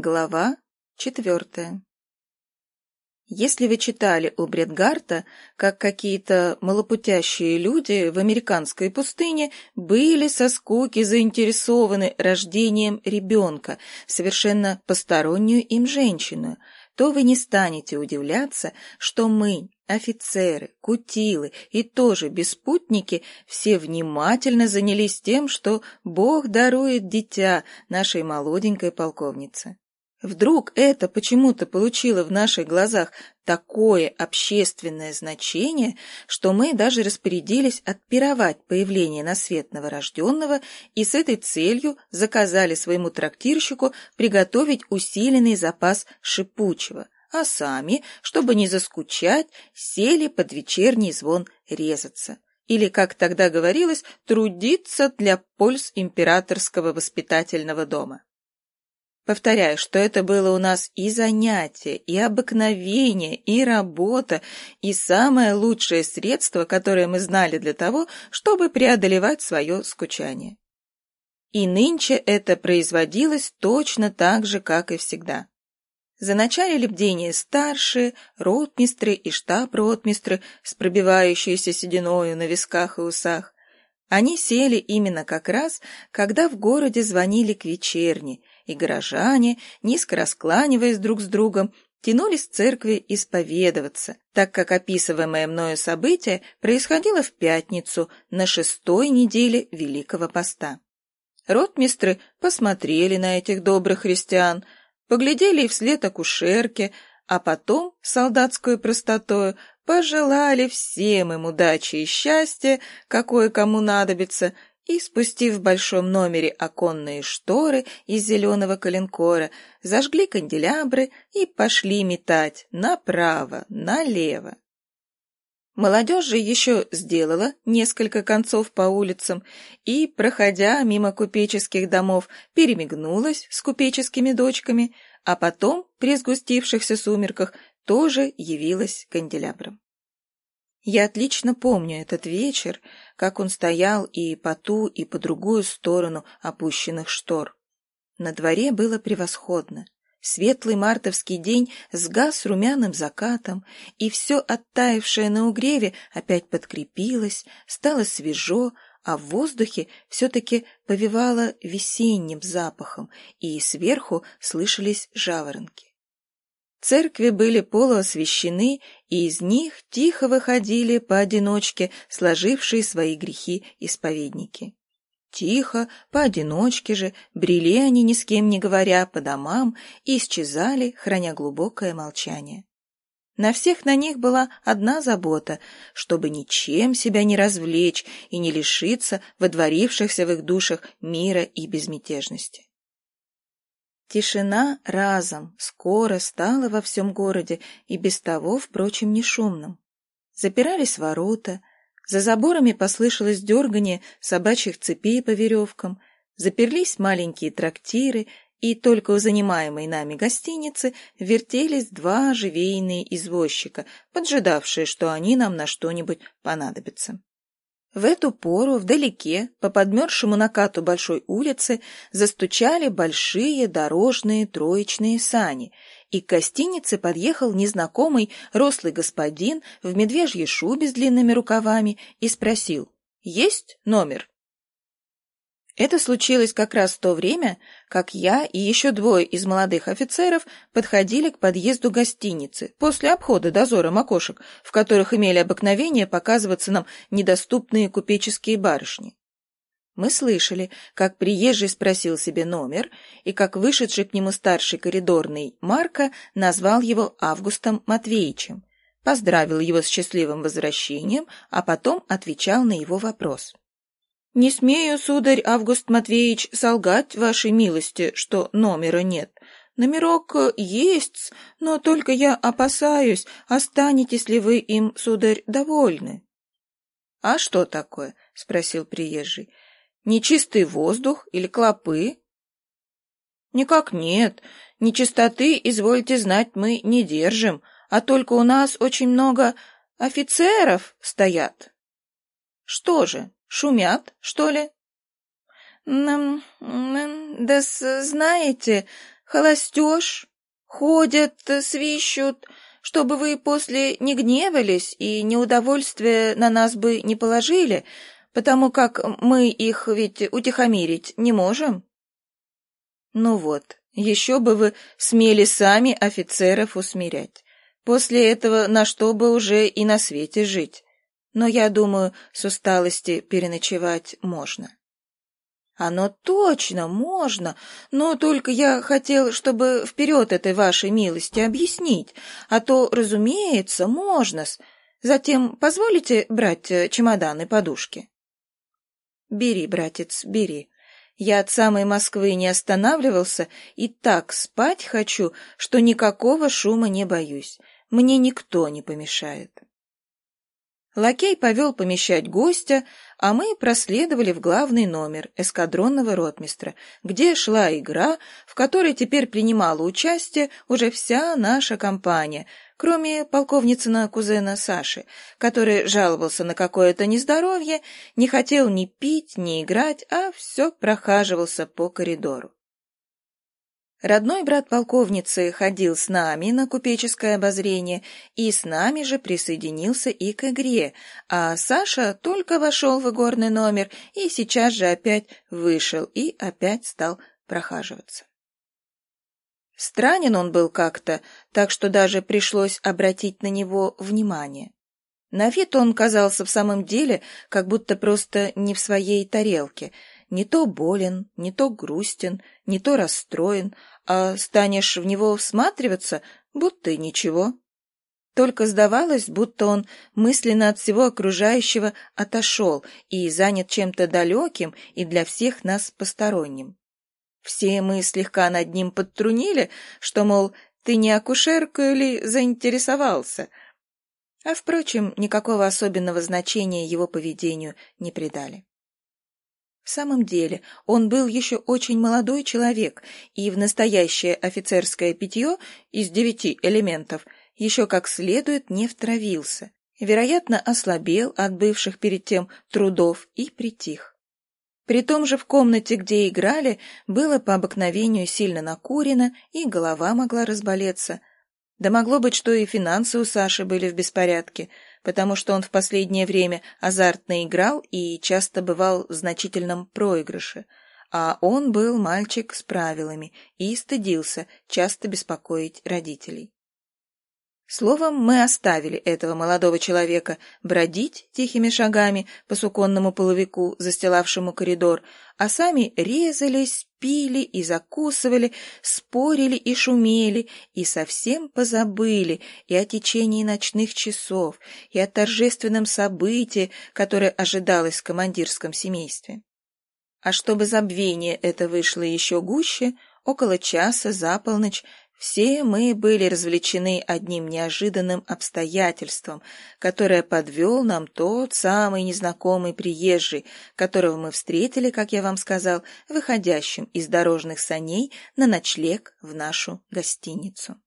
Глава четвертая Если вы читали у Бредгарта, как какие-то малопутящие люди в американской пустыне были со скуки заинтересованы рождением ребенка, совершенно постороннюю им женщину, то вы не станете удивляться, что мы, офицеры, кутилы и тоже беспутники, все внимательно занялись тем, что Бог дарует дитя нашей молоденькой полковнице. Вдруг это почему-то получило в наших глазах такое общественное значение, что мы даже распорядились отпировать появление на свет новорожденного и с этой целью заказали своему трактирщику приготовить усиленный запас шипучего, а сами, чтобы не заскучать, сели под вечерний звон резаться. Или, как тогда говорилось, трудиться для польз императорского воспитательного дома. Повторяю, что это было у нас и занятие, и обыкновение, и работа, и самое лучшее средство, которое мы знали для того, чтобы преодолевать свое скучание. И нынче это производилось точно так же, как и всегда. Заначалили бдение старшие, ротмистры и штаб-ротмистры с пробивающейся сединою на висках и усах. Они сели именно как раз, когда в городе звонили к вечерне, и горожане, низко раскланиваясь друг с другом, тянулись в церкви исповедоваться, так как описываемое мною событие происходило в пятницу на шестой неделе Великого Поста. Ротмистры посмотрели на этих добрых христиан, поглядели и вслед акушерке, а потом, солдатскую простотою, пожелали всем им удачи и счастья, какое кому надобится, и, спустив в большом номере оконные шторы из зеленого коленкора, зажгли канделябры и пошли метать направо, налево. Молодежь же еще сделала несколько концов по улицам и, проходя мимо купеческих домов, перемигнулась с купеческими дочками, а потом, при сгустившихся сумерках, тоже явилась канделябром. Я отлично помню этот вечер, как он стоял и по ту, и по другую сторону опущенных штор. На дворе было превосходно. Светлый мартовский день сгас румяным закатом, и все оттаившее на угреве опять подкрепилось, стало свежо, а в воздухе все-таки повивало весенним запахом, и сверху слышались жаворонки. Церкви были полуосвящены, и из них тихо выходили поодиночке сложившие свои грехи исповедники. Тихо, поодиночке же, брели они ни с кем не говоря по домам и исчезали, храня глубокое молчание. На всех на них была одна забота, чтобы ничем себя не развлечь и не лишиться водворившихся в их душах мира и безмятежности. Тишина разом, скоро стала во всем городе и без того, впрочем, не шумным. Запирались ворота, за заборами послышалось дергание собачьих цепей по веревкам, заперлись маленькие трактиры, и только у занимаемой нами гостиницы вертелись два живейные извозчика, поджидавшие, что они нам на что-нибудь понадобятся. В эту пору вдалеке, по подмерзшему накату большой улицы, застучали большие дорожные троечные сани, и к гостинице подъехал незнакомый рослый господин в медвежьей шубе с длинными рукавами и спросил «Есть номер?» Это случилось как раз в то время, как я и еще двое из молодых офицеров подходили к подъезду гостиницы после обхода дозором окошек, в которых имели обыкновение показываться нам недоступные купеческие барышни. Мы слышали, как приезжий спросил себе номер, и как вышедший к нему старший коридорный Марко назвал его Августом Матвеевичем, поздравил его с счастливым возвращением, а потом отвечал на его вопрос. «Не смею, сударь Август Матвеевич, солгать вашей милости, что номера нет. Номерок есть, но только я опасаюсь, останетесь ли вы им, сударь, довольны». «А что такое?» — спросил приезжий. «Нечистый воздух или клопы?» «Никак нет. Нечистоты, извольте знать, мы не держим, а только у нас очень много офицеров стоят». «Что же, Шумят, что ли? Да знаете, холостеж, ходят, свищут, чтобы вы после не гневались и неудовольствие на нас бы не положили, потому как мы их ведь утихомирить не можем. Ну вот, еще бы вы смели сами офицеров усмирять. После этого на что бы уже и на свете жить. Но я думаю, с усталости переночевать можно. Оно точно можно, но только я хотел, чтобы вперед этой вашей милости объяснить, а то, разумеется, можно-с. Затем позволите брать э, чемодан и подушки? Бери, братец, бери. Я от самой Москвы не останавливался и так спать хочу, что никакого шума не боюсь. Мне никто не помешает. Лакей повел помещать гостя, а мы проследовали в главный номер эскадронного ротмистра, где шла игра, в которой теперь принимала участие уже вся наша компания, кроме полковницына кузена Саши, который жаловался на какое-то нездоровье, не хотел ни пить, ни играть, а все прохаживался по коридору. Родной брат полковницы ходил с нами на купеческое обозрение и с нами же присоединился и к игре, а Саша только вошел в игорный номер и сейчас же опять вышел и опять стал прохаживаться. Странен он был как-то, так что даже пришлось обратить на него внимание. На вид он казался в самом деле как будто просто не в своей тарелке — не то болен, не то грустен, не то расстроен, а станешь в него всматриваться, будто и ничего. Только сдавалось, будто он мысленно от всего окружающего отошел и занят чем-то далеким и для всех нас посторонним. Все мы слегка над ним подтрунили, что, мол, ты не акушерка или заинтересовался. А, впрочем, никакого особенного значения его поведению не придали. В самом деле, он был еще очень молодой человек, и в настоящее офицерское питье из девяти элементов еще как следует не втравился. Вероятно, ослабел от бывших перед тем трудов и притих. При том же в комнате, где играли, было по обыкновению сильно накурено, и голова могла разболеться. Да могло быть, что и финансы у Саши были в беспорядке — потому что он в последнее время азартно играл и часто бывал в значительном проигрыше, а он был мальчик с правилами и стыдился часто беспокоить родителей. Словом, мы оставили этого молодого человека бродить тихими шагами по суконному половику, застилавшему коридор, а сами резались, пили и закусывали, спорили и шумели, и совсем позабыли и о течении ночных часов, и о торжественном событии, которое ожидалось в командирском семействе. А чтобы забвение это вышло еще гуще, около часа за полночь все мы были развлечены одним неожиданным обстоятельством, которое подвел нам тот самый незнакомый приезжий, которого мы встретили, как я вам сказал, выходящим из дорожных саней на ночлег в нашу гостиницу.